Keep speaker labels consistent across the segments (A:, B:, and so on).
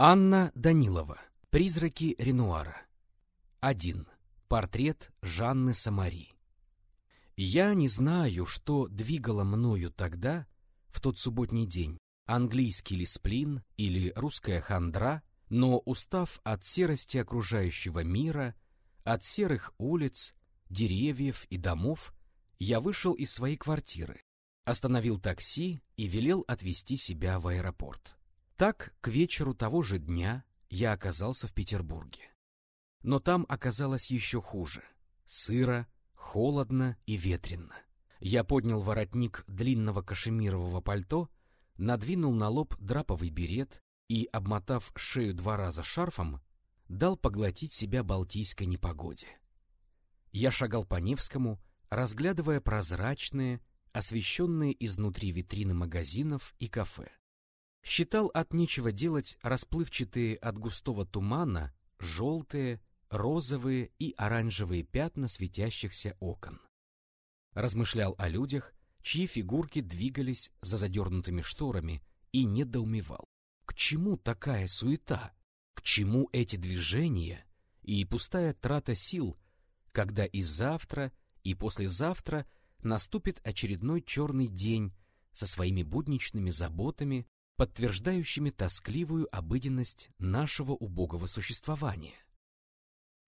A: Анна Данилова. Призраки Ренуара. 1. Портрет Жанны Самари. Я не знаю, что двигало мною тогда, в тот субботний день, английский ли сплин или русская хандра, но устав от серости окружающего мира, от серых улиц, деревьев и домов, я вышел из своей квартиры, остановил такси и велел отвезти себя в аэропорт. Так, к вечеру того же дня я оказался в Петербурге. Но там оказалось еще хуже. Сыро, холодно и ветрено. Я поднял воротник длинного кашемирового пальто, надвинул на лоб драповый берет и, обмотав шею два раза шарфом, дал поглотить себя балтийской непогоде. Я шагал по Невскому, разглядывая прозрачные, освещенные изнутри витрины магазинов и кафе. Считал от нечего делать расплывчатые от густого тумана желтые, розовые и оранжевые пятна светящихся окон. Размышлял о людях, чьи фигурки двигались за задернутыми шторами, и недоумевал. К чему такая суета? К чему эти движения и пустая трата сил, когда и завтра, и послезавтра наступит очередной черный день со своими будничными заботами, подтверждающими тоскливую обыденность нашего убогого существования.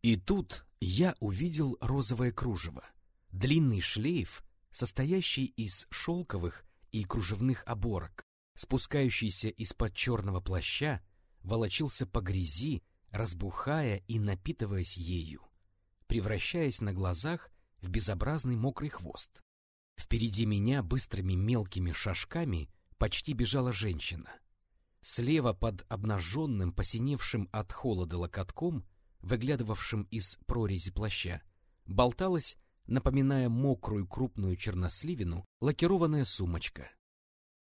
A: И тут я увидел розовое кружево, длинный шлейф, состоящий из шелковых и кружевных оборок, спускающийся из-под черного плаща, волочился по грязи, разбухая и напитываясь ею, превращаясь на глазах в безобразный мокрый хвост. Впереди меня быстрыми мелкими шажками почти бежала женщина. Слева под обнаженным, посиневшим от холода локотком, выглядывавшим из прорези плаща, болталась, напоминая мокрую крупную черносливину, лакированная сумочка.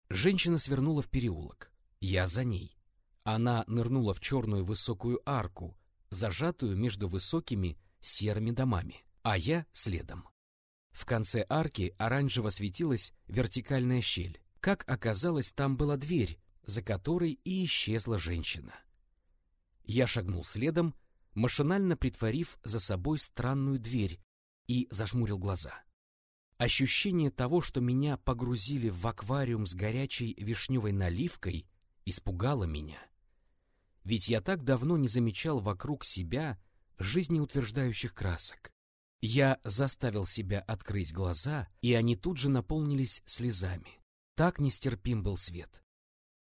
A: Женщина свернула в переулок. Я за ней. Она нырнула в черную высокую арку, зажатую между высокими серыми домами, а я следом. В конце арки оранжево светилась вертикальная щель. Как оказалось, там была дверь, за которой и исчезла женщина. Я шагнул следом, машинально притворив за собой странную дверь, и зажмурил глаза. Ощущение того, что меня погрузили в аквариум с горячей вишневой наливкой, испугало меня. Ведь я так давно не замечал вокруг себя жизнеутверждающих красок. Я заставил себя открыть глаза, и они тут же наполнились слезами. Так нестерпим был свет.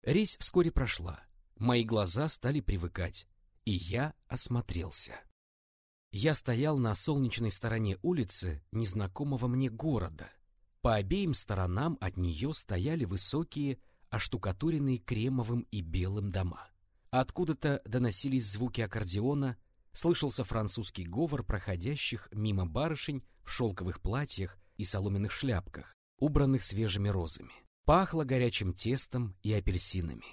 A: Рейс вскоре прошла, мои глаза стали привыкать, и я осмотрелся. Я стоял на солнечной стороне улицы незнакомого мне города. По обеим сторонам от нее стояли высокие, оштукатуренные кремовым и белым дома. Откуда-то доносились звуки аккордеона, слышался французский говор проходящих мимо барышень в шелковых платьях и соломенных шляпках, убранных свежими розами. Пахло горячим тестом и апельсинами.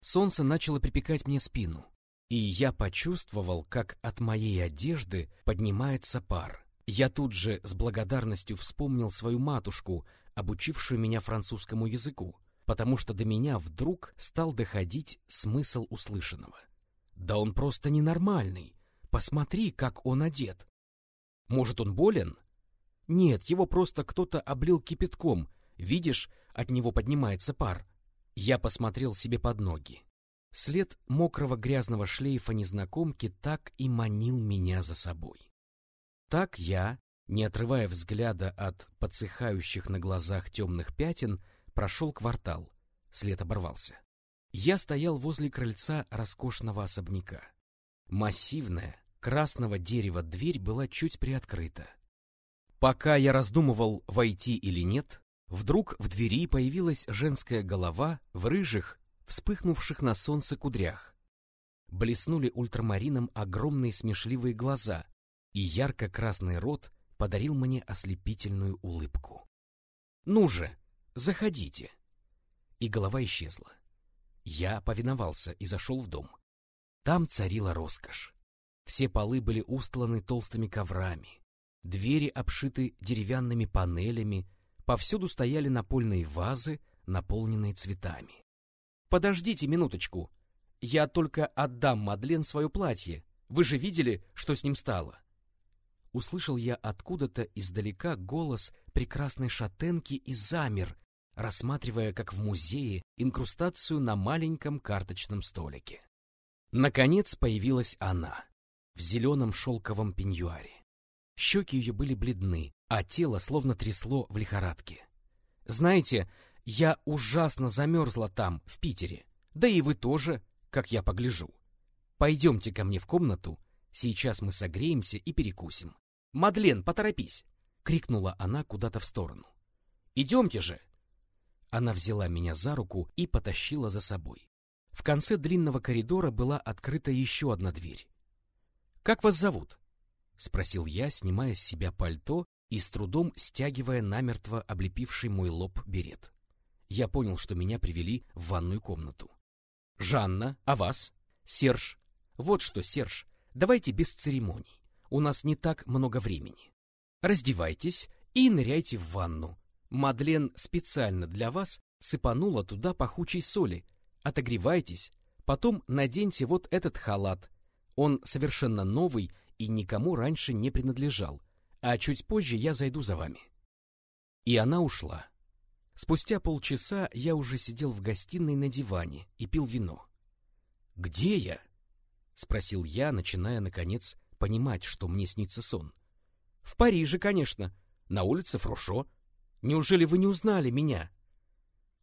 A: Солнце начало припекать мне спину, и я почувствовал, как от моей одежды поднимается пар. Я тут же с благодарностью вспомнил свою матушку, обучившую меня французскому языку, потому что до меня вдруг стал доходить смысл услышанного. Да он просто ненормальный. Посмотри, как он одет. Может, он болен? Нет, его просто кто-то облил кипятком. Видишь, от него поднимается пар. Я посмотрел себе под ноги. След мокрого грязного шлейфа незнакомки так и манил меня за собой. Так я, не отрывая взгляда от подсыхающих на глазах темных пятен, прошел квартал. След оборвался. Я стоял возле крыльца роскошного особняка. Массивная, красного дерева дверь была чуть приоткрыта. Пока я раздумывал, войти или нет, Вдруг в двери появилась женская голова в рыжих, вспыхнувших на солнце кудрях. Блеснули ультрамарином огромные смешливые глаза, и ярко-красный рот подарил мне ослепительную улыбку. «Ну же, заходите!» И голова исчезла. Я повиновался и зашел в дом. Там царила роскошь. Все полы были устланы толстыми коврами, двери обшиты деревянными панелями, Повсюду стояли напольные вазы, наполненные цветами. «Подождите минуточку!» я только отдам Мадлен свое платье. Вы же видели, что с ним стало?» Услышал я откуда-то издалека голос прекрасной шатенки и замер, рассматривая, как в музее, инкрустацию на маленьком карточном столике. Наконец появилась она, в зеленом шелковом пеньюаре. Щеки ее были бледны, а тело словно трясло в лихорадке. «Знаете, я ужасно замерзла там, в Питере. Да и вы тоже, как я погляжу. Пойдемте ко мне в комнату, сейчас мы согреемся и перекусим. Мадлен, поторопись!» — крикнула она куда-то в сторону. «Идемте же!» Она взяла меня за руку и потащила за собой. В конце длинного коридора была открыта еще одна дверь. «Как вас зовут?» — спросил я, снимая с себя пальто и с трудом стягивая намертво облепивший мой лоб берет. Я понял, что меня привели в ванную комнату. «Жанна, а вас?» «Серж». «Вот что, Серж, давайте без церемоний. У нас не так много времени. Раздевайтесь и ныряйте в ванну. Мадлен специально для вас сыпанула туда пахучей соли. Отогревайтесь, потом наденьте вот этот халат. Он совершенно новый и никому раньше не принадлежал, а чуть позже я зайду за вами. И она ушла. Спустя полчаса я уже сидел в гостиной на диване и пил вино. «Где я?» — спросил я, начиная, наконец, понимать, что мне снится сон. «В Париже, конечно. На улице Фрушо. Неужели вы не узнали меня?»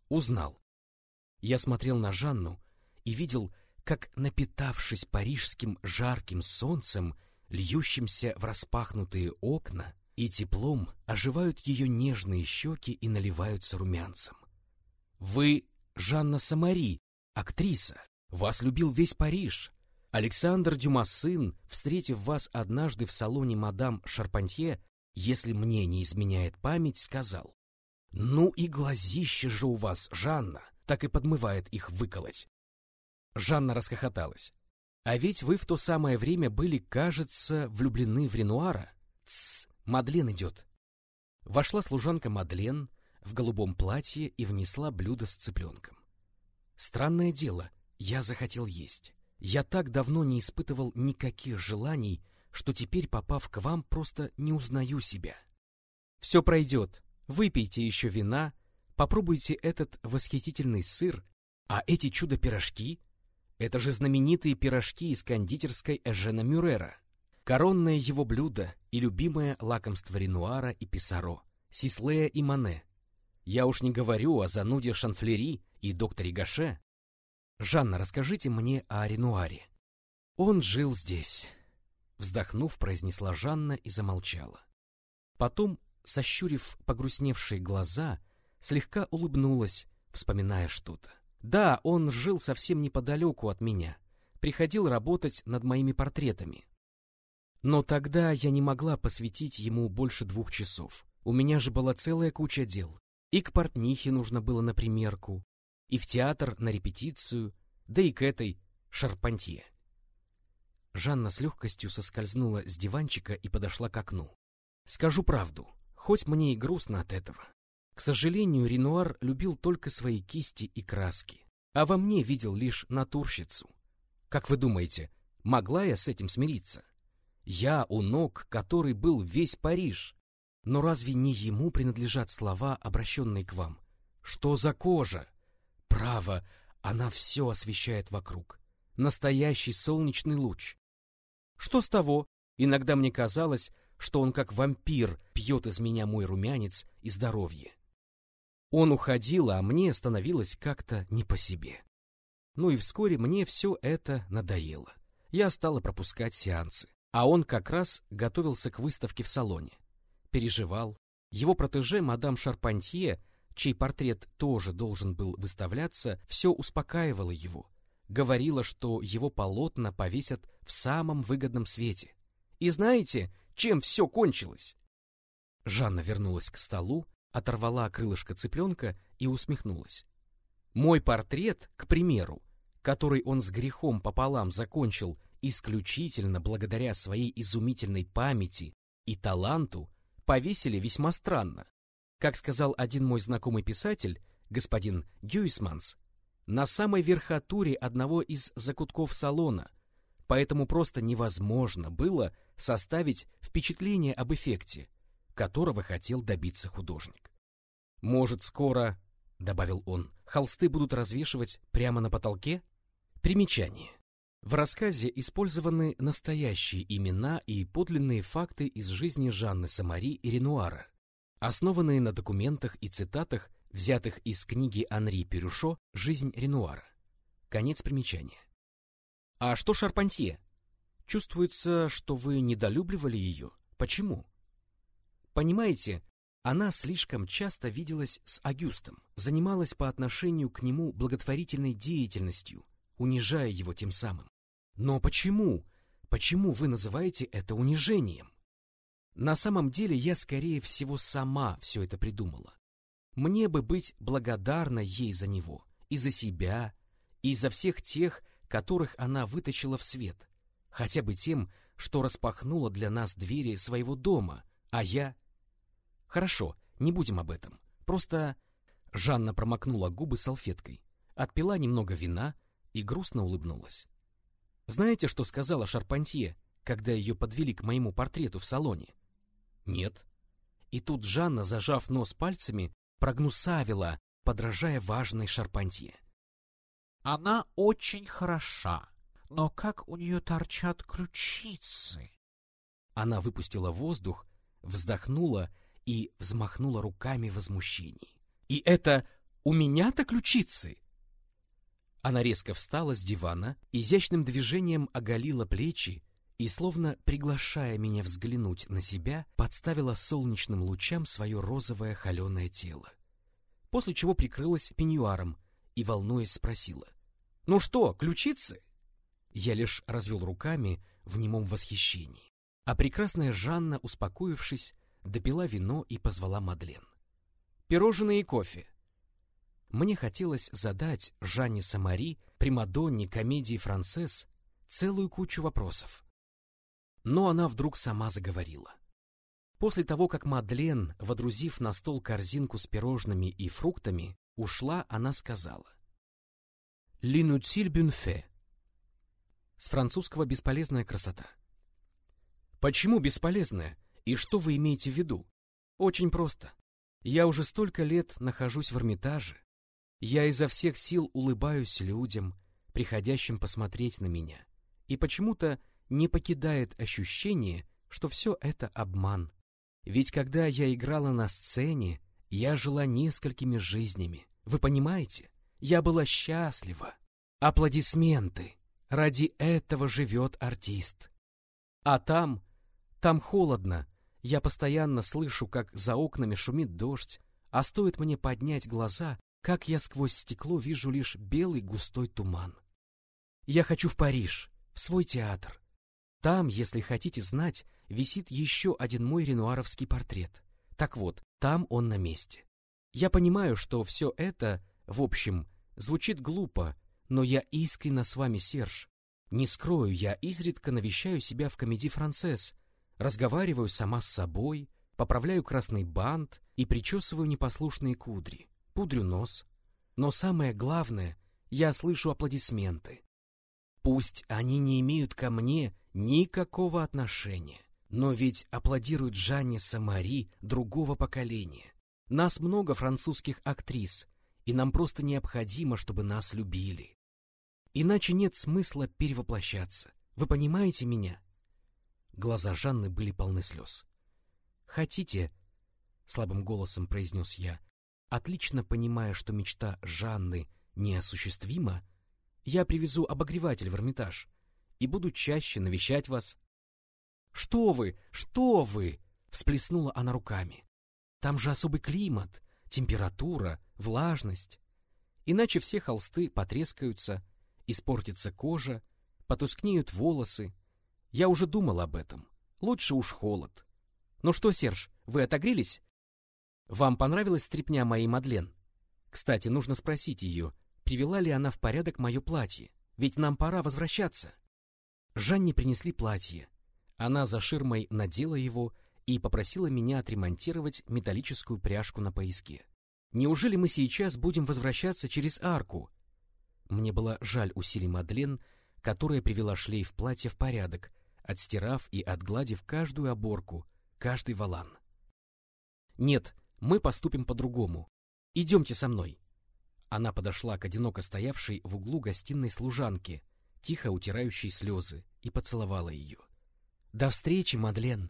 A: Узнал. Я смотрел на Жанну и видел, как, напитавшись парижским жарким солнцем, льющимся в распахнутые окна, и теплом оживают ее нежные щеки и наливаются румянцем. «Вы Жанна Самари, актриса. Вас любил весь Париж. Александр Дюма сын, встретив вас однажды в салоне мадам Шарпантье, если мне не изменяет память, сказал, «Ну и глазище же у вас, Жанна, так и подмывает их выколоть». Жанна расхохоталась. «А ведь вы в то самое время были, кажется, влюблены в Ренуара?» «Тссс, Мадлен идет». Вошла служанка Мадлен в голубом платье и внесла блюдо с цыпленком. Странное дело, я захотел есть. Я так давно не испытывал никаких желаний, что теперь, попав к вам, просто не узнаю себя. Все пройдет. Выпейте еще вина, попробуйте этот восхитительный сыр, а эти чудо-пирожки — это же знаменитые пирожки из кондитерской Эжена Мюрера. Коронное его блюдо и любимое лакомство Ренуара и Писаро, Сислея и Мане. Я уж не говорю о зануде Шанфлери и докторе Гаше. Жанна, расскажите мне о Ренуаре. Он жил здесь. Вздохнув, произнесла Жанна и замолчала. Потом, сощурив погрустневшие глаза, слегка улыбнулась, вспоминая что-то. Да, он жил совсем неподалеку от меня, приходил работать над моими портретами. Но тогда я не могла посвятить ему больше двух часов. У меня же была целая куча дел. И к портнихе нужно было на примерку, и в театр на репетицию, да и к этой шарпантье. Жанна с легкостью соскользнула с диванчика и подошла к окну. Скажу правду, хоть мне и грустно от этого. К сожалению, Ренуар любил только свои кисти и краски, а во мне видел лишь натурщицу. Как вы думаете, могла я с этим смириться? Я у ног, который был весь Париж. Но разве не ему принадлежат слова, обращенные к вам? Что за кожа? Право, она все освещает вокруг. Настоящий солнечный луч. Что с того? Иногда мне казалось, что он как вампир пьет из меня мой румянец и здоровье. Он уходил, а мне становилось как-то не по себе. Ну и вскоре мне все это надоело. Я стала пропускать сеансы, а он как раз готовился к выставке в салоне. Переживал. Его протеже, мадам Шарпантье, чей портрет тоже должен был выставляться, все успокаивало его, говорила, что его полотна повесят в самом выгодном свете. И знаете, чем все кончилось? Жанна вернулась к столу, оторвала крылышко цыпленка и усмехнулась. Мой портрет, к примеру, который он с грехом пополам закончил исключительно благодаря своей изумительной памяти и таланту, повесили весьма странно. Как сказал один мой знакомый писатель, господин Гюисманс, на самой верхотуре одного из закутков салона, поэтому просто невозможно было составить впечатление об эффекте, которого хотел добиться художник. «Может, скоро, — добавил он, — холсты будут развешивать прямо на потолке?» Примечание. В рассказе использованы настоящие имена и подлинные факты из жизни Жанны Самари и Ренуара, основанные на документах и цитатах, взятых из книги Анри Перюшо «Жизнь Ренуара». Конец примечания. А что Шарпантье? Чувствуется, что вы недолюбливали ее. Почему? Понимаете, она слишком часто виделась с Агюстом, занималась по отношению к нему благотворительной деятельностью, унижая его тем самым. Но почему? Почему вы называете это унижением? На самом деле я, скорее всего, сама все это придумала. Мне бы быть благодарна ей за него, и за себя, и за всех тех, которых она вытащила в свет, хотя бы тем, что распахнула для нас двери своего дома, а я... Хорошо, не будем об этом. Просто Жанна промокнула губы салфеткой, отпила немного вина и грустно улыбнулась. Знаете, что сказала Шарпантье, когда ее подвели к моему портрету в салоне? Нет. И тут Жанна, зажав нос пальцами, прогнусавила, подражая важной Шарпантье.
B: Она очень хороша, но как у нее торчат ключицы.
A: Она выпустила воздух, вздохнула и взмахнула руками в возмущении. И это у меня-то ключицы? Она резко встала с дивана, изящным движением оголила плечи и, словно приглашая меня взглянуть на себя, подставила солнечным лучам свое розовое холеное тело. После чего прикрылась пеньюаром и, волнуясь, спросила. «Ну что, ключицы?» Я лишь развел руками в немом восхищении. А прекрасная Жанна, успокоившись, допила вино и позвала Мадлен. «Пирожные и кофе», мне хотелось задать Жанне Самари, примадонне комедии «Францесс», целую кучу вопросов. Но она вдруг сама заговорила. После того, как Мадлен, водрузив на стол корзинку с пирожными и фруктами, ушла, она сказала. «L'inutile бюнфе». С французского «бесполезная красота». Почему бесполезная? И что вы имеете в виду? Очень просто. Я уже столько лет нахожусь в Эрмитаже, я изо всех сил улыбаюсь людям, приходящим посмотреть на меня, и почему-то не покидает ощущение, что все это обман. Ведь когда я играла на сцене, я жила несколькими жизнями. Вы понимаете? Я была счастлива. Аплодисменты. Ради этого живет артист. А там, там холодно. Я постоянно слышу, как за окнами шумит дождь, а стоит мне поднять глаза, как я сквозь стекло вижу лишь белый густой туман. Я хочу в Париж, в свой театр. Там, если хотите знать, висит еще один мой ренуаровский портрет. Так вот, там он на месте. Я понимаю, что все это, в общем, звучит глупо, но я искренне с вами, Серж. Не скрою, я изредка навещаю себя в комедии «Францесс», разговариваю сама с собой, поправляю красный бант и причесываю непослушные кудри пудрю нос. Но самое главное, я слышу аплодисменты. Пусть они не имеют ко мне никакого отношения, но ведь аплодируют Жанне Самари другого поколения. Нас много французских актрис, и нам просто необходимо, чтобы нас любили. Иначе нет смысла перевоплощаться. Вы понимаете меня? Глаза Жанны были полны слез. «Хотите?» — слабым голосом произнес я, Отлично понимая, что мечта Жанны неосуществима, я привезу обогреватель в Эрмитаж и буду чаще навещать вас. — Что вы, что вы! — всплеснула она руками. — Там же особый климат, температура, влажность. Иначе все холсты потрескаются, испортится кожа, потускнеют волосы. Я уже думал об этом. Лучше уж холод. Ну что, Серж, вы отогрелись? Вам понравилась стряпня моей Мадлен? Кстати, нужно спросить ее, привела ли она в порядок мое платье, ведь нам пора возвращаться. Жанне принесли платье. Она за ширмой надела его и попросила меня отремонтировать металлическую пряжку на пояске. Неужели мы сейчас будем возвращаться через арку? Мне было жаль усилий Мадлен, которая привела шлейф платья в порядок, отстирав и отгладив каждую оборку, каждый валан. «Нет, мы поступим по-другому. Идемте со мной». Она подошла к одиноко стоявшей в углу гостиной служанке, тихо утирающей слезы, и поцеловала ее. «До встречи, Мадлен!»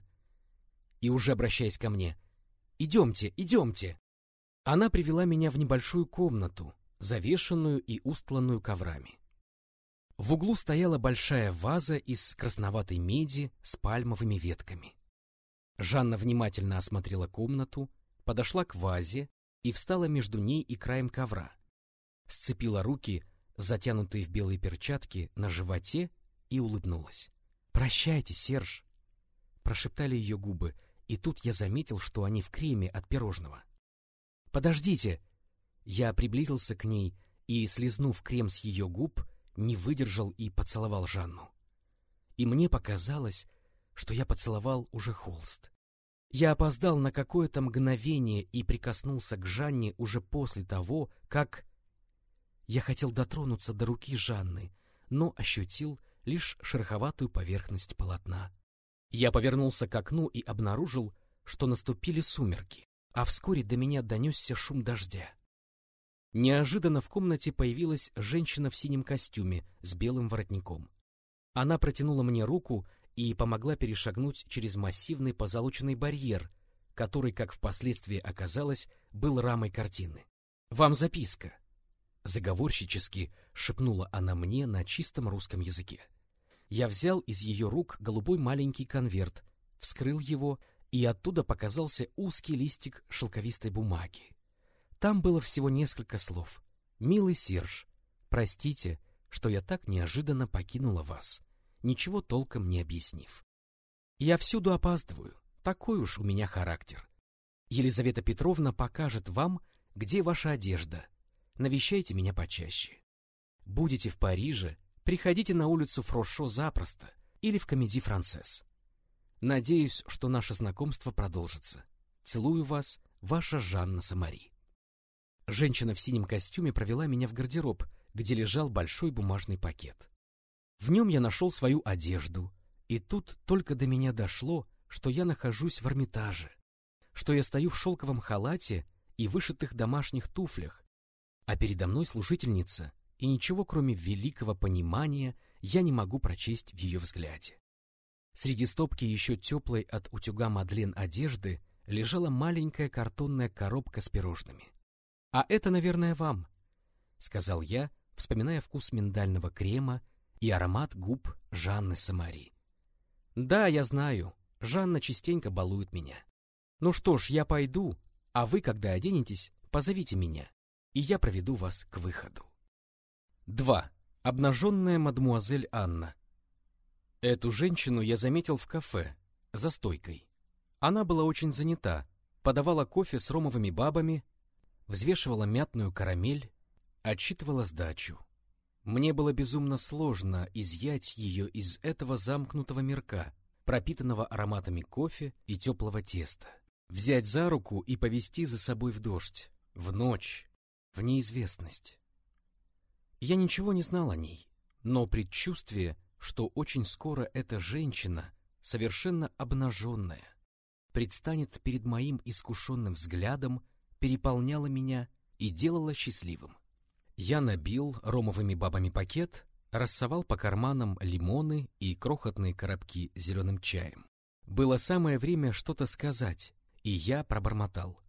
A: И уже обращаясь ко мне, «Идемте, идемте!» Она привела меня в небольшую комнату, завешенную и устланную коврами. В углу стояла большая ваза из красноватой меди с пальмовыми ветками. Жанна внимательно осмотрела комнату, подошла к вазе и встала между ней и краем ковра. Сцепила руки, затянутые в белые перчатки, на животе и улыбнулась. «Прощайте, Серж!» Прошептали ее губы, и тут я заметил, что они в креме от пирожного. «Подождите!» Я приблизился к ней и, слезнув крем с ее губ, не выдержал и поцеловал Жанну. И мне показалось, что я поцеловал уже холст. Я опоздал на какое-то мгновение и прикоснулся к Жанне уже после того, как... Я хотел дотронуться до руки Жанны, но ощутил лишь шероховатую поверхность полотна. Я повернулся к окну и обнаружил, что наступили сумерки, а вскоре до меня донесся шум дождя. Неожиданно в комнате появилась женщина в синем костюме с белым воротником. Она протянула мне руку и помогла перешагнуть через массивный позолоченный барьер, который, как впоследствии оказалось, был рамой картины. «Вам записка!» Заговорщически шепнула она мне на чистом русском языке. Я взял из ее рук голубой маленький конверт, вскрыл его, и оттуда показался узкий листик шелковистой бумаги. Там было всего несколько слов. «Милый Серж, простите, что я так неожиданно покинула вас, ничего толком не объяснив. Я всюду опаздываю, такой уж у меня характер. Елизавета Петровна покажет вам, где ваша одежда. Навещайте меня почаще. Будете в Париже, приходите на улицу Фрошо запросто или в комедий Францесс. Надеюсь, что наше знакомство продолжится. Целую вас, ваша Жанна Самари. Женщина в синем костюме провела меня в гардероб, где лежал большой бумажный пакет. В нем я нашел свою одежду, и тут только до меня дошло, что я нахожусь в Эрмитаже, что я стою в шелковом халате и вышитых домашних туфлях, а передо мной служительница, и ничего, кроме великого понимания, я не могу прочесть в ее взгляде. Среди стопки еще теплой от утюга Мадлен одежды лежала маленькая картонная коробка с пирожными. «А это, наверное, вам», — сказал я, вспоминая вкус миндального крема и аромат губ Жанны Самари. «Да, я знаю, Жанна частенько балует меня. Ну что ж, я пойду, а вы, когда оденетесь, позовите меня, и я проведу вас к выходу». 2. Обнаженная мадмуазель Анна. Эту женщину я заметил в кафе, за стойкой. Она была очень занята, подавала кофе с ромовыми бабами взвешивала мятную карамель, отчитывала сдачу. Мне было безумно сложно изъять ее из этого замкнутого мирка, пропитанного ароматами кофе и теплого теста. Взять за руку и повести за собой в дождь, в ночь, в неизвестность. Я ничего не знал о ней, но предчувствие, что очень скоро эта женщина, совершенно обнаженная, предстанет перед моим искушенным взглядом переполняла меня и делала счастливым. Я набил ромовыми бабами пакет, рассовал по карманам лимоны и крохотные коробки зеленым чаем. Было самое время что-то сказать, и я пробормотал.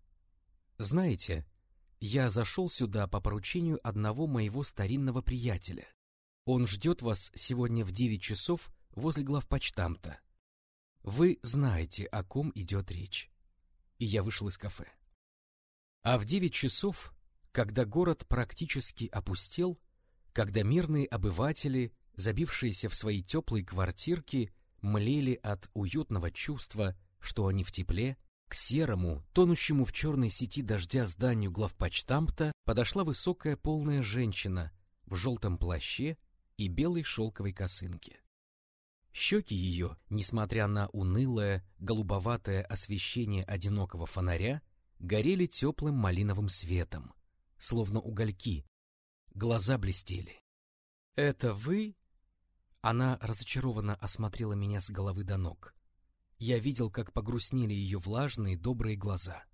A: «Знаете, я зашел сюда по поручению одного моего старинного приятеля. Он ждет вас сегодня в девять часов возле главпочтамта. Вы знаете, о ком идет речь». И я вышел из кафе. А в девять часов, когда город практически опустел, когда мирные обыватели, забившиеся в свои теплые квартирки, млели от уютного чувства, что они в тепле, к серому, тонущему в черной сети дождя зданию главпочтамта подошла высокая полная женщина в желтом плаще и белой шелковой косынке. Щеки ее, несмотря на унылое, голубоватое освещение одинокого фонаря, горели теплым малиновым светом, словно угольки. глаза блестели. «Это вы?» Она разочарованно осмотрела меня с головы до ног. Я видел, как погрустнели ее влажные, добрые глаза.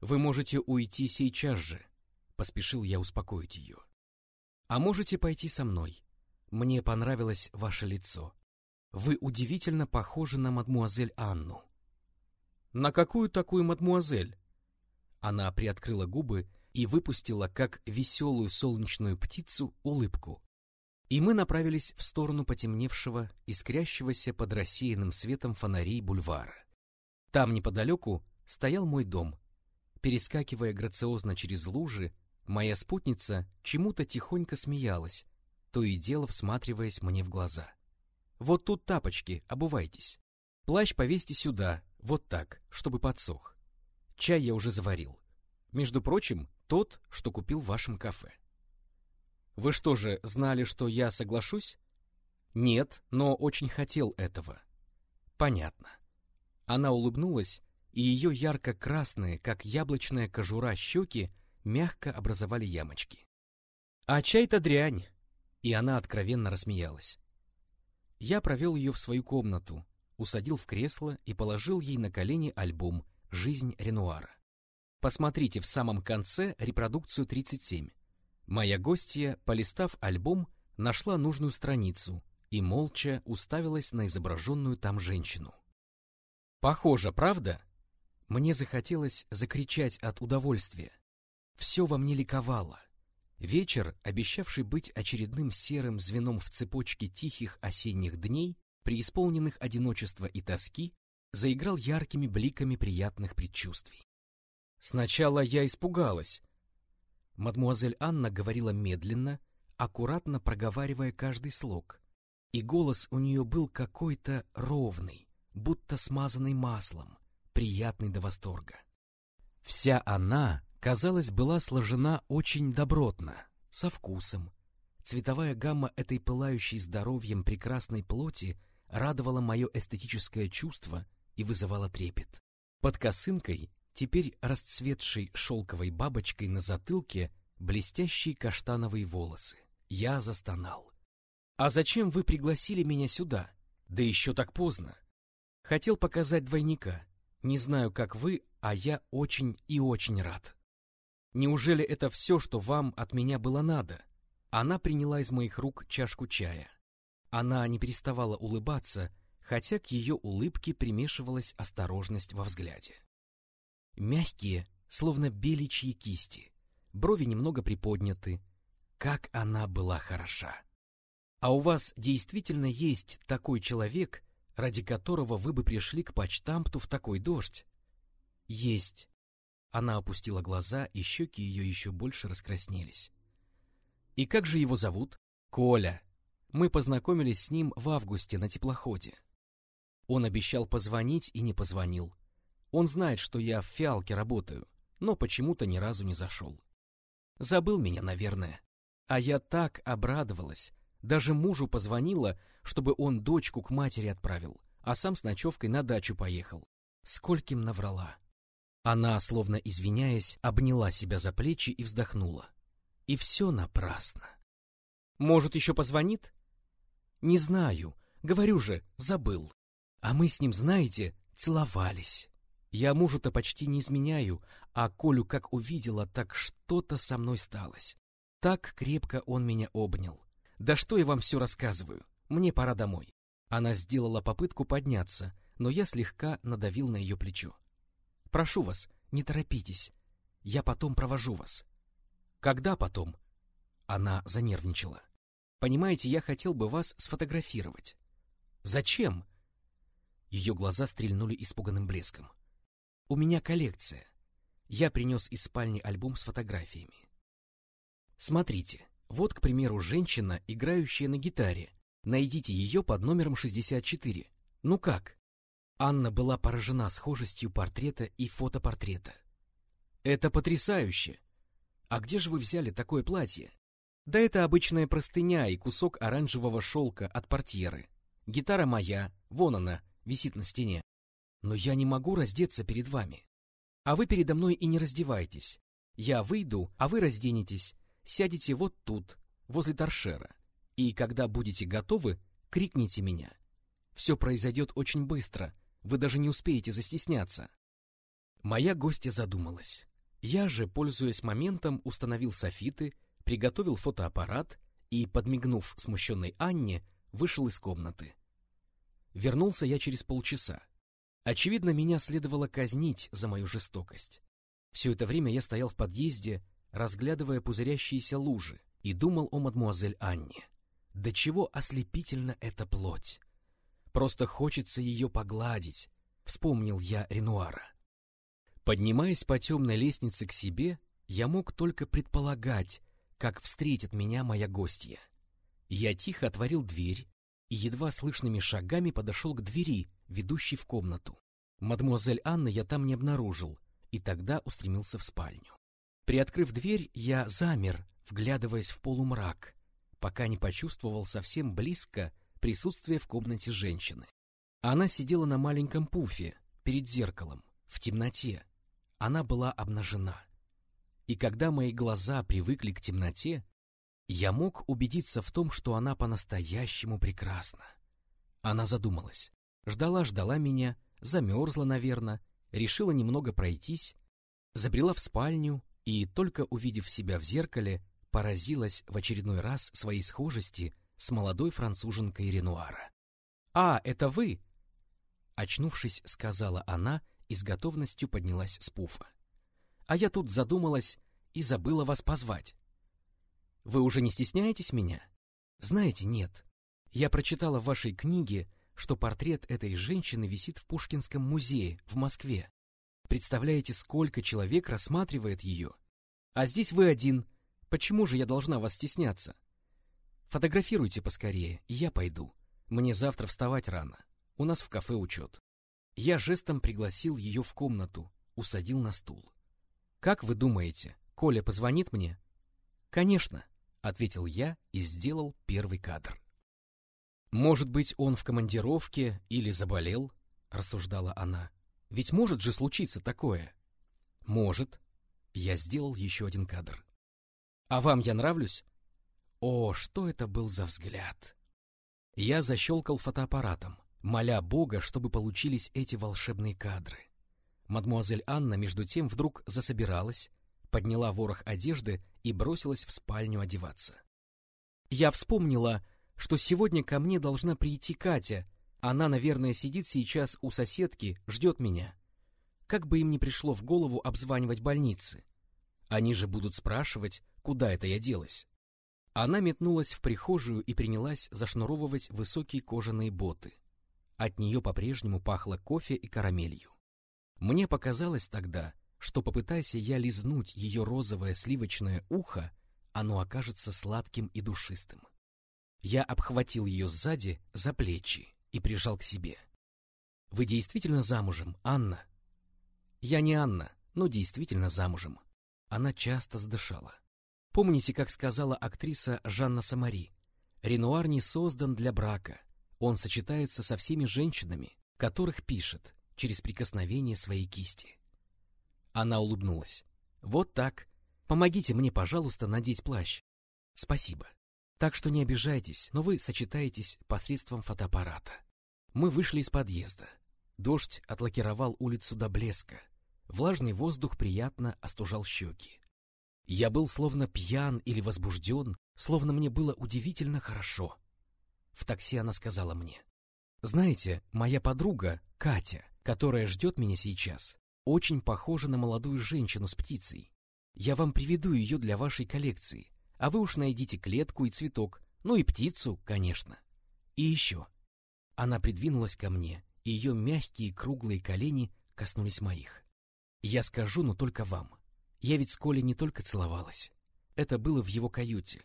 A: «Вы можете уйти сейчас же», — поспешил я успокоить ее. «А можете пойти со мной. Мне понравилось ваше лицо. Вы удивительно похожи на мадмуазель Анну». «На какую такую мадмуазель?» Она приоткрыла губы и выпустила, как веселую солнечную птицу, улыбку. И мы направились в сторону потемневшего, искрящегося под рассеянным светом фонарей бульвара. Там неподалеку стоял мой дом. Перескакивая грациозно через лужи, моя спутница чему-то тихонько смеялась, то и дело всматриваясь мне в глаза. «Вот тут тапочки, обувайтесь. Плащ повесьте сюда, вот так, чтобы подсох. Чай я уже заварил. Между прочим, тот, что купил в вашем кафе. Вы что же, знали, что я соглашусь? Нет, но очень хотел этого. Понятно. Она улыбнулась, и ее ярко-красные, как яблочная кожура щеки, мягко образовали ямочки. А чай-то дрянь! И она откровенно рассмеялась. Я провел ее в свою комнату, усадил в кресло и положил ей на колени альбом «Жизнь Ренуара». Посмотрите в самом конце репродукцию 37. Моя гостья, полистав альбом, нашла нужную страницу и молча уставилась на изображенную там женщину. Похоже, правда? Мне захотелось закричать от удовольствия. Все во мне ликовало. Вечер, обещавший быть очередным серым звеном в цепочке тихих осенних дней, преисполненных одиночества и тоски, заиграл яркими бликами приятных предчувствий. Сначала я испугалась. Мадмуазель Анна говорила медленно, аккуратно проговаривая каждый слог, и голос у нее был какой-то ровный, будто смазанный маслом, приятный до восторга. Вся она, казалось, была сложена очень добротно, со вкусом. Цветовая гамма этой пылающей здоровьем прекрасной плоти радовала мое эстетическое чувство и вызывала трепет. Под косынкой, теперь расцветшей шелковой бабочкой на затылке, блестящие каштановые волосы. Я застонал. «А зачем вы пригласили меня сюда? Да еще так поздно!» Хотел показать двойника. Не знаю, как вы, а я очень и очень рад. Неужели это все, что вам от меня было надо? Она приняла из моих рук чашку чая. Она не переставала улыбаться, хотя к ее улыбке примешивалась осторожность во взгляде. Мягкие, словно беличьи кисти, брови немного приподняты. Как она была хороша! А у вас действительно есть такой человек, ради которого вы бы пришли к почтампту в такой дождь? Есть. Она опустила глаза, и щеки ее еще больше раскраснелись. И как же его зовут? Коля. Мы познакомились с ним в августе на теплоходе. Он обещал позвонить и не позвонил. Он знает, что я в фиалке работаю, но почему-то ни разу не зашел. Забыл меня, наверное. А я так обрадовалась. Даже мужу позвонила, чтобы он дочку к матери отправил, а сам с ночевкой на дачу поехал. Скольким наврала. Она, словно извиняясь, обняла себя за плечи и вздохнула. И все напрасно. Может, еще позвонит? Не знаю. Говорю же, забыл. А мы с ним, знаете, целовались. Я мужу-то почти не изменяю, а Колю как увидела, так что-то со мной сталось. Так крепко он меня обнял. Да что я вам все рассказываю? Мне пора домой. Она сделала попытку подняться, но я слегка надавил на ее плечо. Прошу вас, не торопитесь. Я потом провожу вас. Когда потом? Она занервничала. Понимаете, я хотел бы вас сфотографировать. Зачем? Ее глаза стрельнули испуганным блеском. У меня коллекция. Я принес из спальни альбом с фотографиями. Смотрите, вот, к примеру, женщина, играющая на гитаре. Найдите ее под номером 64. Ну как? Анна была поражена схожестью портрета и фотопортрета. Это потрясающе! А где же вы взяли такое платье? Да это обычная простыня и кусок оранжевого шелка от портьеры. Гитара моя, вон она, висит на стене. Но я не могу раздеться перед вами. А вы передо мной и не раздевайтесь. Я выйду, а вы разденетесь. сядете вот тут, возле торшера, и когда будете готовы, крикните меня. Все произойдет очень быстро, вы даже не успеете застесняться. Моя гостья задумалась. Я же, пользуясь моментом, установил софиты, приготовил фотоаппарат и, подмигнув смущенной Анне, вышел из комнаты. Вернулся я через полчаса. Очевидно, меня следовало казнить за мою жестокость. Все это время я стоял в подъезде, разглядывая пузырящиеся лужи, и думал о мадмуазель Анне. До чего ослепительна эта плоть! Просто хочется ее погладить, вспомнил я Ренуара. Поднимаясь по темной лестнице к себе, я мог только предполагать, как встретит меня моя гостья. Я тихо отворил дверь и едва слышными шагами подошел к двери, ведущей в комнату. Мадмуазель Анны я там не обнаружил, и тогда устремился в спальню. Приоткрыв дверь, я замер, вглядываясь в полумрак, пока не почувствовал совсем близко присутствие в комнате женщины. Она сидела на маленьком пуфе, перед зеркалом, в темноте. Она была обнажена. И когда мои глаза привыкли к темноте, я мог убедиться в том, что она по-настоящему прекрасна. Она задумалась, ждала-ждала меня, замерзла, наверное, решила немного пройтись, забрела в спальню и, только увидев себя в зеркале, поразилась в очередной раз своей схожести с молодой француженкой Ренуара. «А, это вы!» Очнувшись, сказала она и с готовностью поднялась с пуфа. «А я тут задумалась и забыла вас позвать. Вы уже не стесняетесь меня? Знаете, нет. Я прочитала в вашей книге, что портрет этой женщины висит в Пушкинском музее в Москве. Представляете, сколько человек рассматривает ее? А здесь вы один. Почему же я должна вас стесняться? Фотографируйте поскорее, и я пойду. Мне завтра вставать рано. У нас в кафе учет. Я жестом пригласил ее в комнату, усадил на стул. Как вы думаете, Коля позвонит мне? Конечно ответил я и сделал первый кадр. Может быть, он в командировке или заболел, рассуждала она. Ведь может же случиться такое. Может. Я сделал еще один кадр. А вам я нравлюсь? О, что это был за взгляд! Я защелкал фотоаппаратом, моля Бога, чтобы получились эти волшебные кадры. Мадмуазель Анна, между тем, вдруг засобиралась, подняла ворох одежды и бросилась в спальню одеваться. Я вспомнила, что сегодня ко мне должна прийти Катя. Она, наверное, сидит сейчас у соседки, ждет меня. Как бы им ни пришло в голову обзванивать больницы. Они же будут спрашивать, куда это я делась. Она метнулась в прихожую и принялась зашнуровывать высокие кожаные боты. От нее по-прежнему пахло кофе и карамелью. Мне показалось тогда, что попытайся я лизнуть ее розовое сливочное ухо, оно окажется сладким и душистым. Я обхватил ее сзади за плечи и прижал к себе. «Вы действительно замужем, Анна?» «Я не Анна, но действительно замужем». Она часто задышала. Помните, как сказала актриса Жанна Самари? «Ренуар не создан для брака. Он сочетается со всеми женщинами, которых пишет через прикосновение своей кисти». Она улыбнулась. «Вот так. Помогите мне, пожалуйста, надеть плащ. Спасибо. Так что не обижайтесь, но вы сочетаетесь посредством фотоаппарата. Мы вышли из подъезда. Дождь отлакировал улицу до блеска. Влажный воздух приятно остужал щеки. Я был словно пьян или возбужден, словно мне было удивительно хорошо. В такси она сказала мне. «Знаете, моя подруга, Катя, которая ждет меня сейчас, очень похожа на молодую женщину с птицей. Я вам приведу ее для вашей коллекции, а вы уж найдите клетку и цветок, ну и птицу, конечно. И еще. Она придвинулась ко мне, и ее мягкие круглые колени коснулись моих. Я скажу, но только вам. Я ведь с Колей не только целовалась. Это было в его каюте.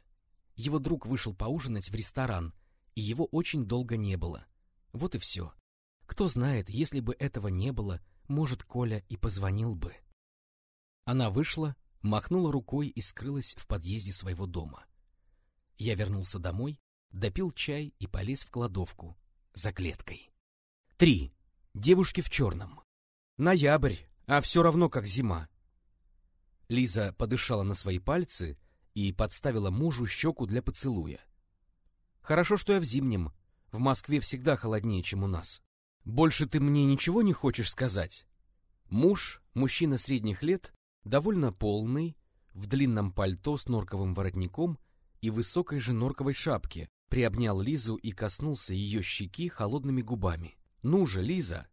A: Его друг вышел поужинать в ресторан, и его очень долго не было. Вот и все. Кто знает, если бы этого не было, может, Коля и позвонил бы. Она вышла, махнула рукой и скрылась в подъезде своего дома. Я вернулся домой, допил чай и полез в кладовку за клеткой. Три. Девушки в черном. Ноябрь, а все равно как зима. Лиза подышала на свои пальцы и подставила мужу щеку для поцелуя. «Хорошо, что я в зимнем. В Москве всегда холоднее, чем у нас. Больше ты мне ничего не хочешь сказать?» Муж, мужчина средних лет, довольно полный, в длинном пальто с норковым воротником и высокой же норковой шапке, приобнял Лизу и коснулся ее щеки холодными губами. «Ну же, Лиза,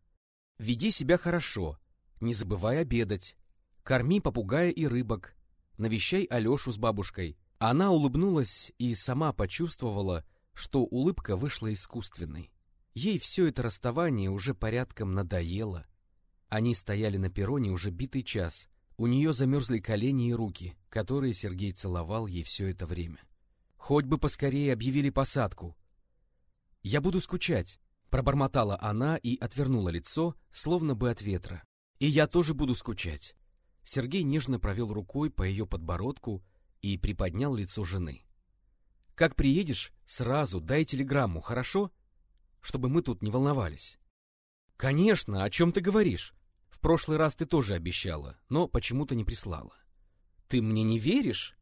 A: веди себя хорошо, не забывай обедать, корми попугая и рыбок, навещай Алешу с бабушкой». Она улыбнулась и сама почувствовала, что улыбка вышла искусственной. Ей все это расставание уже порядком надоело. Они стояли на перроне уже битый час. У нее замерзли колени и руки, которые Сергей целовал ей все это время. Хоть бы поскорее объявили посадку. «Я буду скучать», — пробормотала она и отвернула лицо, словно бы от ветра. «И я тоже буду скучать». Сергей нежно провел рукой по ее подбородку и приподнял лицо жены. «Как приедешь, сразу дай телеграмму, хорошо? Чтобы мы тут не волновались». «Конечно, о чем ты говоришь? В прошлый раз ты тоже обещала, но почему-то не прислала». «Ты мне не веришь?»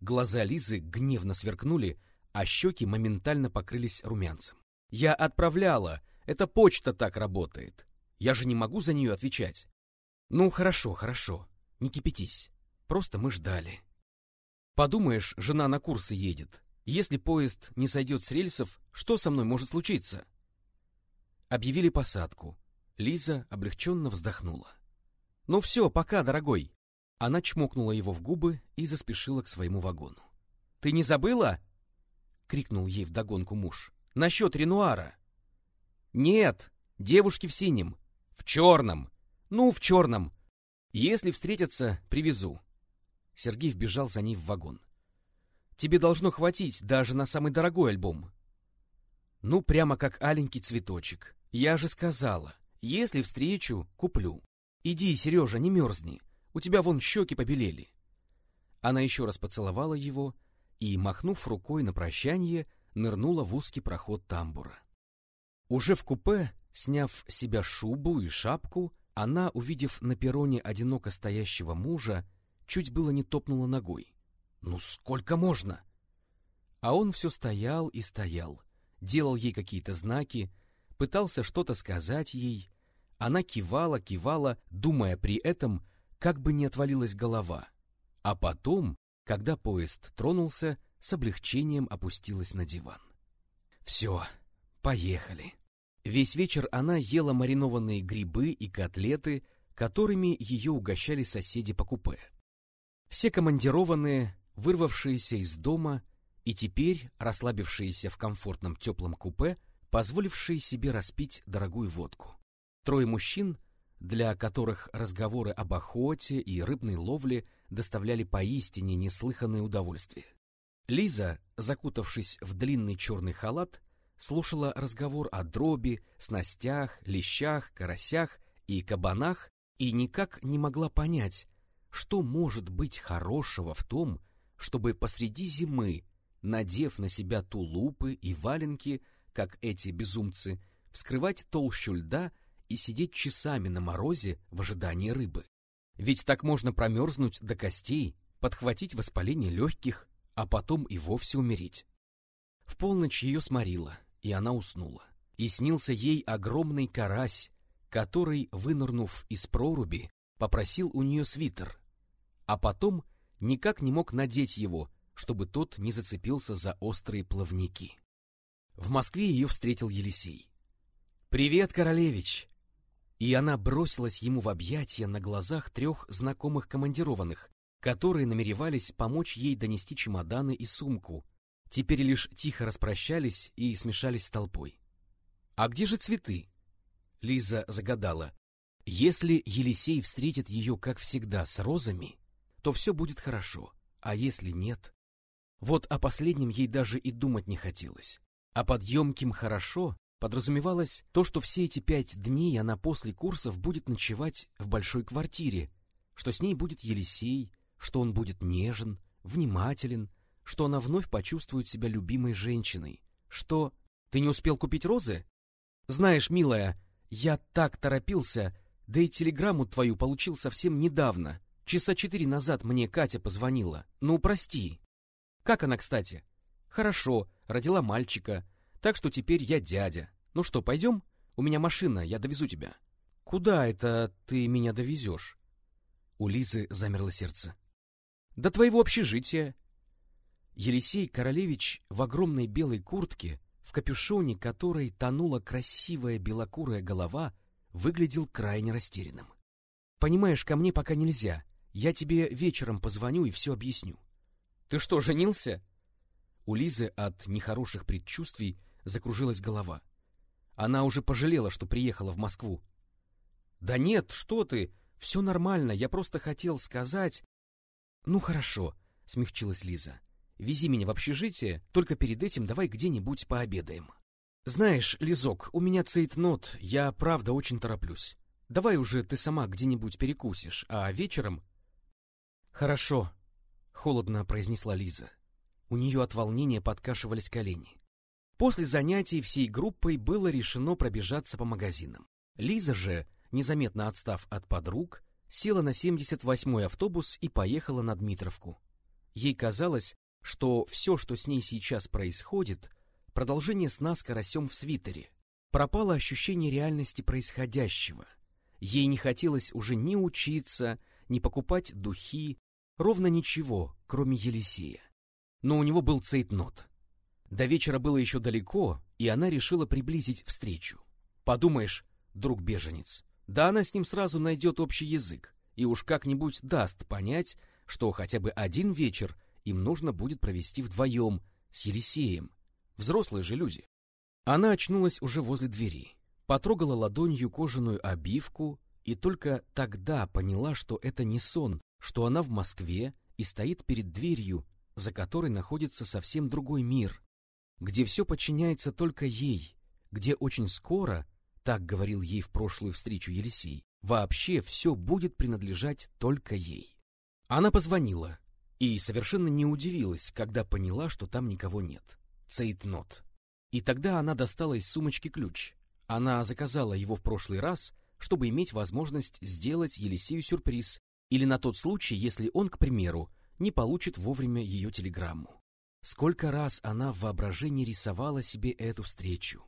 A: Глаза Лизы гневно сверкнули, а щеки моментально покрылись румянцем. «Я отправляла. Это почта так работает. Я же не могу за нее отвечать». «Ну, хорошо, хорошо. Не кипятись. Просто мы ждали». «Подумаешь, жена на курсы едет. Если поезд не сойдет с рельсов, что со мной может случиться?» Объявили посадку. Лиза облегченно вздохнула. «Ну все, пока, дорогой!» Она чмокнула его в губы и заспешила к своему вагону. «Ты не забыла?» — крикнул ей вдогонку муж. «Насчет Ренуара!» «Нет, девушки в синем, в черном. Ну, в черном. Если встретятся, привезу». Сергей вбежал за ней в вагон. «Тебе должно хватить даже на самый дорогой альбом». «Ну, прямо как аленький цветочек. Я же сказала, если встречу, куплю. Иди, Сережа, не мерзни. У тебя вон щеки побелели. Она еще раз поцеловала его и, махнув рукой на прощание, нырнула в узкий проход тамбура. Уже в купе, сняв с себя шубу и шапку, она, увидев на перроне одиноко стоящего мужа, чуть было не топнула ногой. «Ну сколько можно?» А он все стоял и стоял, делал ей какие-то знаки, пытался что-то сказать ей. Она кивала, кивала, думая при этом, как бы не отвалилась голова. А потом, когда поезд тронулся, с облегчением опустилась на диван. Все, поехали. Весь вечер она ела маринованные грибы и котлеты, которыми ее угощали соседи по купе. Все командированные, вырвавшиеся из дома и теперь расслабившиеся в комфортном теплом купе, позволившие себе распить дорогую водку. Трое мужчин, для которых разговоры об охоте и рыбной ловле доставляли поистине неслыханное удовольствие. Лиза, закутавшись в длинный черный халат, слушала разговор о дроби, снастях, лещах, карасях и кабанах и никак не могла понять, что может быть хорошего в том, чтобы посреди зимы, надев на себя тулупы и валенки, как эти безумцы, вскрывать толщу льда и сидеть часами на морозе в ожидании рыбы. Ведь так можно промерзнуть до костей, подхватить воспаление легких, а потом и вовсе умереть. В полночь ее сморило, и она уснула. И снился ей огромный карась, который, вынырнув из проруби, попросил у нее свитер, а потом никак не мог надеть его, чтобы тот не зацепился за острые плавники. В Москве ее встретил Елисей. «Привет, королевич!» И она бросилась ему в объятия на глазах трех знакомых командированных, которые намеревались помочь ей донести чемоданы и сумку. Теперь лишь тихо распрощались и смешались с толпой. «А где же цветы?» Лиза загадала. «Если Елисей встретит ее, как всегда, с розами, то все будет хорошо, а если нет...» Вот о последнем ей даже и думать не хотелось. А под емким «хорошо» подразумевалось то, что все эти пять дней она после курсов будет ночевать в большой квартире, что с ней будет Елисей, что он будет нежен, внимателен, что она вновь почувствует себя любимой женщиной, что... Ты не успел купить розы? Знаешь, милая, я так торопился, да и телеграмму твою получил совсем недавно. Часа четыре назад мне Катя позвонила. Ну, прости. Как она, кстати? Хорошо, родила мальчика. Так что теперь я дядя. Ну что, пойдем? У меня машина, я довезу тебя. Куда это ты меня довезешь? У Лизы замерло сердце. До твоего общежития. Елисей Королевич в огромной белой куртке, в капюшоне которой тонула красивая белокурая голова, выглядел крайне растерянным. Понимаешь, ко мне пока нельзя. Я тебе вечером позвоню и все объясню. Ты что, женился? У Лизы от нехороших предчувствий закружилась голова. Она уже пожалела, что приехала в Москву. Да нет, что ты? Все нормально, я просто хотел сказать... Ну хорошо, смягчилась Лиза. Вези меня в общежитие, только перед этим давай где-нибудь пообедаем. Знаешь, Лизок, у меня цейтнот, я правда очень тороплюсь. Давай уже ты сама где-нибудь перекусишь, а вечером... Хорошо, холодно произнесла Лиза. У нее от волнения подкашивались колени. После занятий всей группой было решено пробежаться по магазинам. Лиза же, незаметно отстав от подруг, села на 78-й автобус и поехала на Дмитровку. Ей казалось, что все, что с ней сейчас происходит, продолжение сна с карасем в свитере. Пропало ощущение реальности происходящего. Ей не хотелось уже ни учиться, ни покупать духи, ровно ничего, кроме Елисея но у него был цейтнот. До вечера было еще далеко, и она решила приблизить встречу. Подумаешь, друг-беженец, да она с ним сразу найдет общий язык и уж как-нибудь даст понять, что хотя бы один вечер им нужно будет провести вдвоем с Елисеем. Взрослые же люди. Она очнулась уже возле двери, потрогала ладонью кожаную обивку и только тогда поняла, что это не сон, что она в Москве и стоит перед дверью, за которой находится совсем другой мир, где все подчиняется только ей, где очень скоро, так говорил ей в прошлую встречу Елисей, вообще все будет принадлежать только ей. Она позвонила и совершенно не удивилась, когда поняла, что там никого нет. Цейтнот. И тогда она достала из сумочки ключ. Она заказала его в прошлый раз, чтобы иметь возможность сделать Елисею сюрприз, или на тот случай, если он, к примеру, не получит вовремя ее телеграмму. Сколько раз она в воображении рисовала себе эту встречу.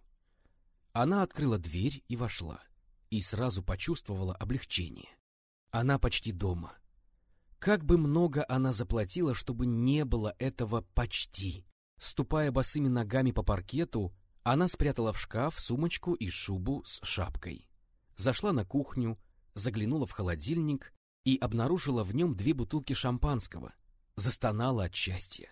A: Она открыла дверь и вошла, и сразу почувствовала облегчение. Она почти дома. Как бы много она заплатила, чтобы не было этого почти. Ступая босыми ногами по паркету, она спрятала в шкаф сумочку и шубу с шапкой. Зашла на кухню, заглянула в холодильник и обнаружила в нем две бутылки шампанского, застонала от счастья.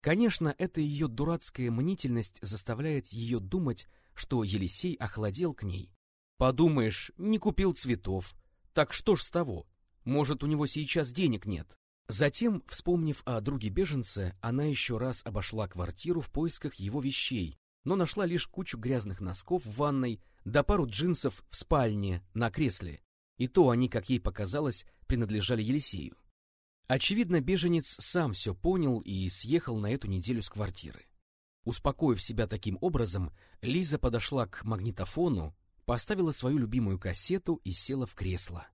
A: Конечно, эта ее дурацкая мнительность заставляет ее думать, что Елисей охладел к ней. Подумаешь, не купил цветов. Так что ж с того? Может, у него сейчас денег нет? Затем, вспомнив о друге беженце, она еще раз обошла квартиру в поисках его вещей, но нашла лишь кучу грязных носков в ванной, да пару джинсов в спальне, на кресле. И то они, как ей показалось, принадлежали Елисею. Очевидно, беженец сам все понял и съехал на эту неделю с квартиры. Успокоив себя таким образом, Лиза подошла к магнитофону, поставила свою любимую кассету и села в кресло.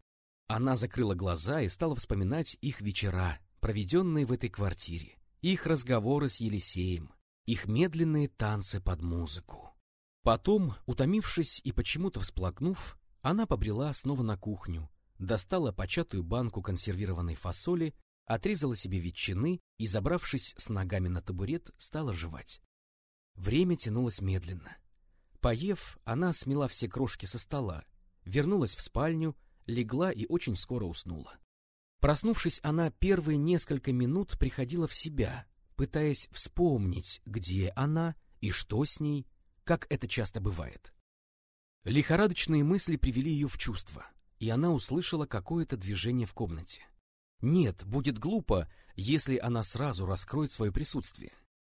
A: Она закрыла глаза и стала вспоминать их вечера, проведенные в этой квартире, их разговоры с Елисеем, их медленные танцы под музыку. Потом, утомившись и почему-то всплакнув, она побрела снова на кухню, достала початую банку консервированной фасоли отрезала себе ветчины и, забравшись с ногами на табурет, стала жевать. Время тянулось медленно. Поев, она смела все крошки со стола, вернулась в спальню, легла и очень скоро уснула. Проснувшись, она первые несколько минут приходила в себя, пытаясь вспомнить, где она и что с ней, как это часто бывает. Лихорадочные мысли привели ее в чувство, и она услышала какое-то движение в комнате. Нет, будет глупо, если она сразу раскроет свое присутствие.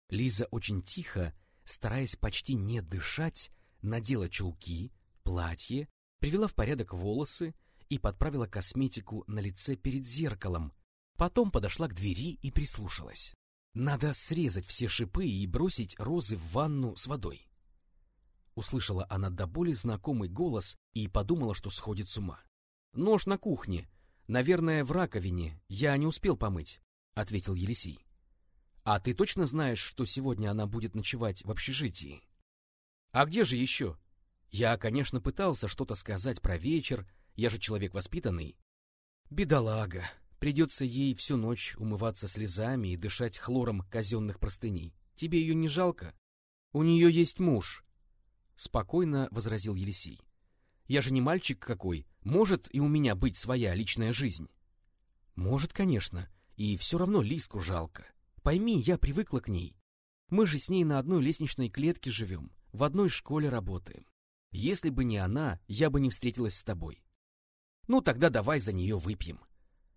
A: Лиза очень тихо, стараясь почти не дышать, надела чулки, платье, привела в порядок волосы и подправила косметику на лице перед зеркалом. Потом подошла к двери и прислушалась. Надо срезать все шипы и бросить розы в ванну с водой. Услышала она до боли знакомый голос и подумала, что сходит с ума. Нож на кухне, Наверное, в раковине. Я не успел помыть, — ответил Елисей. А ты точно знаешь, что сегодня она будет ночевать в общежитии? А где же еще? Я, конечно, пытался что-то сказать про вечер, я же человек воспитанный. Бедолага, придется ей всю ночь умываться слезами и дышать хлором казенных простыней. Тебе ее не жалко? У нее есть муж, — спокойно возразил Елисей. Я же не мальчик какой, может и у меня быть своя личная жизнь. Может, конечно, и все равно Лиску жалко. Пойми, я привыкла к ней. Мы же с ней на одной лестничной клетке живем, в одной школе работаем. Если бы не она, я бы не встретилась с тобой. Ну, тогда давай за нее выпьем.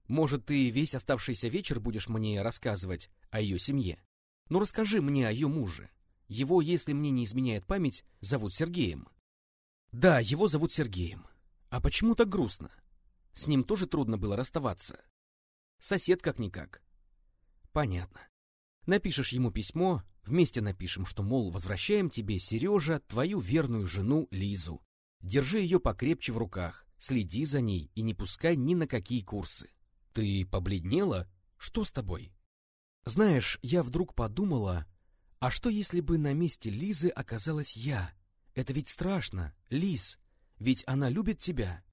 A: Может, ты весь оставшийся вечер будешь мне рассказывать о ее семье? Ну, расскажи мне о ее муже. Его, если мне не изменяет память, зовут Сергеем. Да, его зовут Сергеем. А почему так грустно? С ним тоже трудно было расставаться. Сосед как-никак. Понятно. Напишешь ему письмо, вместе напишем, что, мол, возвращаем тебе, Сережа, твою верную жену Лизу. Держи ее покрепче в руках, следи за ней и не пускай ни на какие курсы. Ты побледнела? Что с тобой? Знаешь, я вдруг подумала, а что если бы на месте Лизы оказалась я? Это ведь страшно, Лиз, ведь она любит тебя.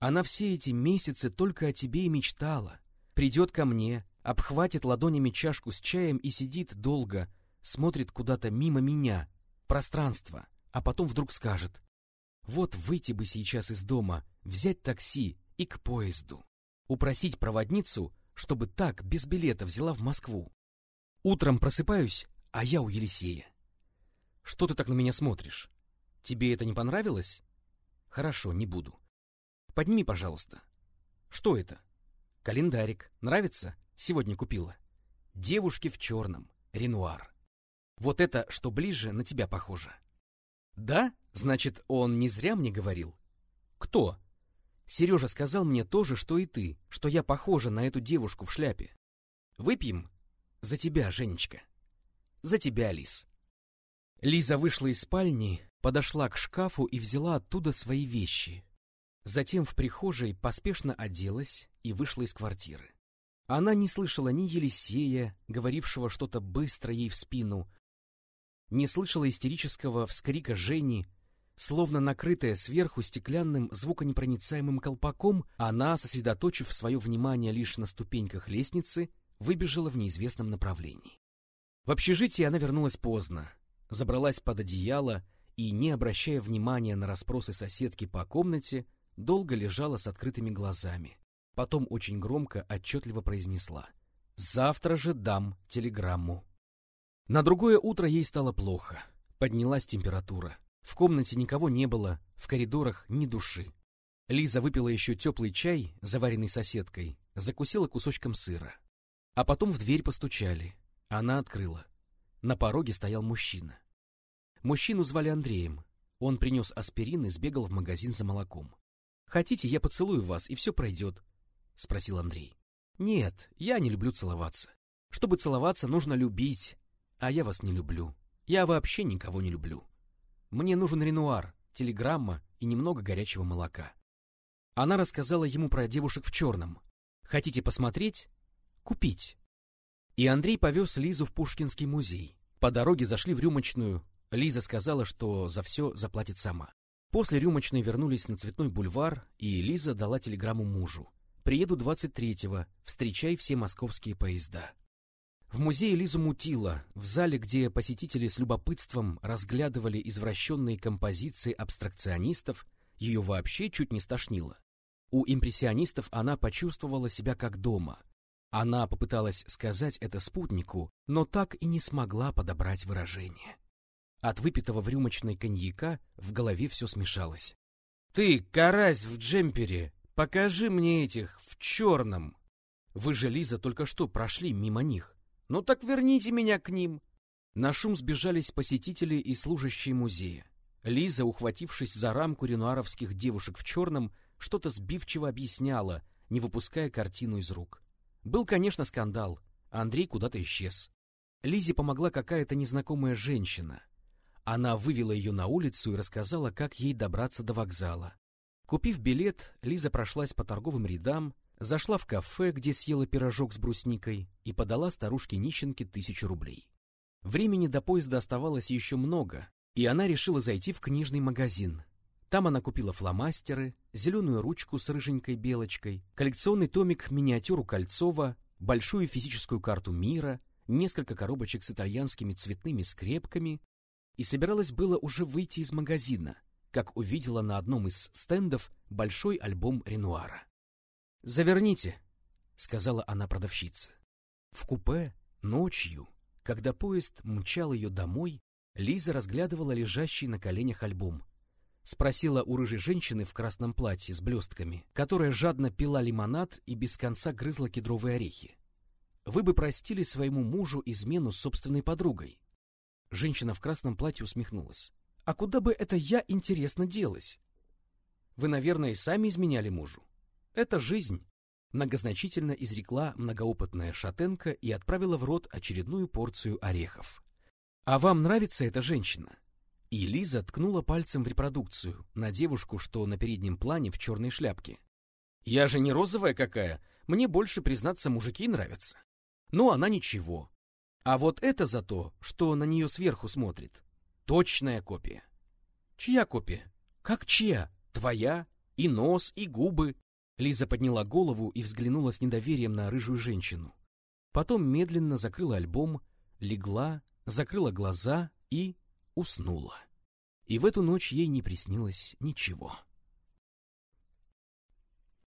A: Она все эти месяцы только о тебе и мечтала. Придет ко мне, обхватит ладонями чашку с чаем и сидит долго, смотрит куда-то мимо меня, пространство, а потом вдруг скажет, вот выйти бы сейчас из дома, взять такси и к поезду, упросить проводницу, чтобы так, без билета, взяла в Москву. Утром просыпаюсь, а я у Елисея. Что ты так на меня смотришь? Тебе это не понравилось? Хорошо, не буду. Подними, пожалуйста. Что это? Календарик. Нравится? Сегодня купила. Девушки в черном. Ренуар. Вот это, что ближе, на тебя похоже. Да? Значит, он не зря мне говорил? Кто? Сережа сказал мне то же, что и ты, что я похожа на эту девушку в шляпе. Выпьем? За тебя, Женечка. За тебя, Лиз. Лиза вышла из спальни, подошла к шкафу и взяла оттуда свои вещи. Затем в прихожей поспешно оделась и вышла из квартиры. Она не слышала ни Елисея, говорившего что-то быстро ей в спину, не слышала истерического вскрика Жени, словно накрытая сверху стеклянным звуконепроницаемым колпаком, она, сосредоточив свое внимание лишь на ступеньках лестницы, выбежала в неизвестном направлении. В общежитие она вернулась поздно, забралась под одеяло и, не обращая внимания на расспросы соседки по комнате, долго лежала с открытыми глазами, Потом очень громко, отчетливо произнесла. «Завтра же дам телеграмму». На другое утро ей стало плохо. Поднялась температура. В комнате никого не было, в коридорах ни души. Лиза выпила еще теплый чай, заваренный соседкой, закусила кусочком сыра. А потом в дверь постучали. Она открыла. На пороге стоял мужчина. Мужчину звали Андреем. Он принес аспирин и сбегал в магазин за молоком. «Хотите, я поцелую вас, и все пройдет», — спросил Андрей. — Нет, я не люблю целоваться. Чтобы целоваться, нужно любить. А я вас не люблю. Я вообще никого не люблю. Мне нужен Ренуар, телеграмма и немного горячего молока. Она рассказала ему про девушек в черном. Хотите посмотреть? Купить. И Андрей повез Лизу в Пушкинский музей. По дороге зашли в рюмочную. Лиза сказала, что за все заплатит сама. После рюмочной вернулись на Цветной бульвар, и Лиза дала телеграмму мужу. Приеду 23-го, встречай все московские поезда. В музее Лизу мутило, в зале, где посетители с любопытством разглядывали извращенные композиции абстракционистов, ее вообще чуть не стошнило. У импрессионистов она почувствовала себя как дома. Она попыталась сказать это спутнику, но так и не смогла подобрать выражение. От выпитого в рюмочной коньяка в голове все смешалось. «Ты, карась в джемпере, Покажи мне этих в черном. Вы же, Лиза, только что прошли мимо них. Ну так верните меня к ним. На шум сбежались посетители и служащие музея. Лиза, ухватившись за рамку ренуаровских девушек в черном, что-то сбивчиво объясняла, не выпуская картину из рук. Был, конечно, скандал. Андрей куда-то исчез. Лизе помогла какая-то незнакомая женщина. Она вывела ее на улицу и рассказала, как ей добраться до вокзала. Купив билет, Лиза прошлась по торговым рядам, Зашла в кафе, где съела пирожок с брусникой, и подала старушке-нищенке тысячу рублей. Времени до поезда оставалось еще много, и она решила зайти в книжный магазин. Там она купила фломастеры, зеленую ручку с рыженькой белочкой, коллекционный томик миниатюру Кольцова, большую физическую карту мира, несколько коробочек с итальянскими цветными скрепками и собиралась было уже выйти из магазина, как увидела на одном из стендов большой альбом Ренуара. «Заверните», — сказала она продавщице. В купе, ночью, когда поезд мчал ее домой, Лиза разглядывала лежащий на коленях альбом. Спросила у рыжей женщины в красном платье с блестками, которая жадно пила лимонад и без конца грызла кедровые орехи. «Вы бы простили своему мужу измену с собственной подругой?» Женщина в красном платье усмехнулась. «А куда бы это я, интересно, делась?» «Вы, наверное, и сами изменяли мужу. Это жизнь», — многозначительно изрекла многоопытная шатенка и отправила в рот очередную порцию орехов. «А вам нравится эта женщина?» И Лиза ткнула пальцем в репродукцию, на девушку, что на переднем плане в черной шляпке. «Я же не розовая какая, мне больше, признаться, мужики нравятся. Но она ничего. А вот это за то, что на нее сверху смотрит. Точная копия». «Чья копия?» «Как чья? Твоя? И нос, и губы». Лиза подняла голову и взглянула с недоверием на рыжую женщину. Потом медленно закрыла альбом, легла, закрыла глаза и уснула. И в эту ночь ей не приснилось ничего.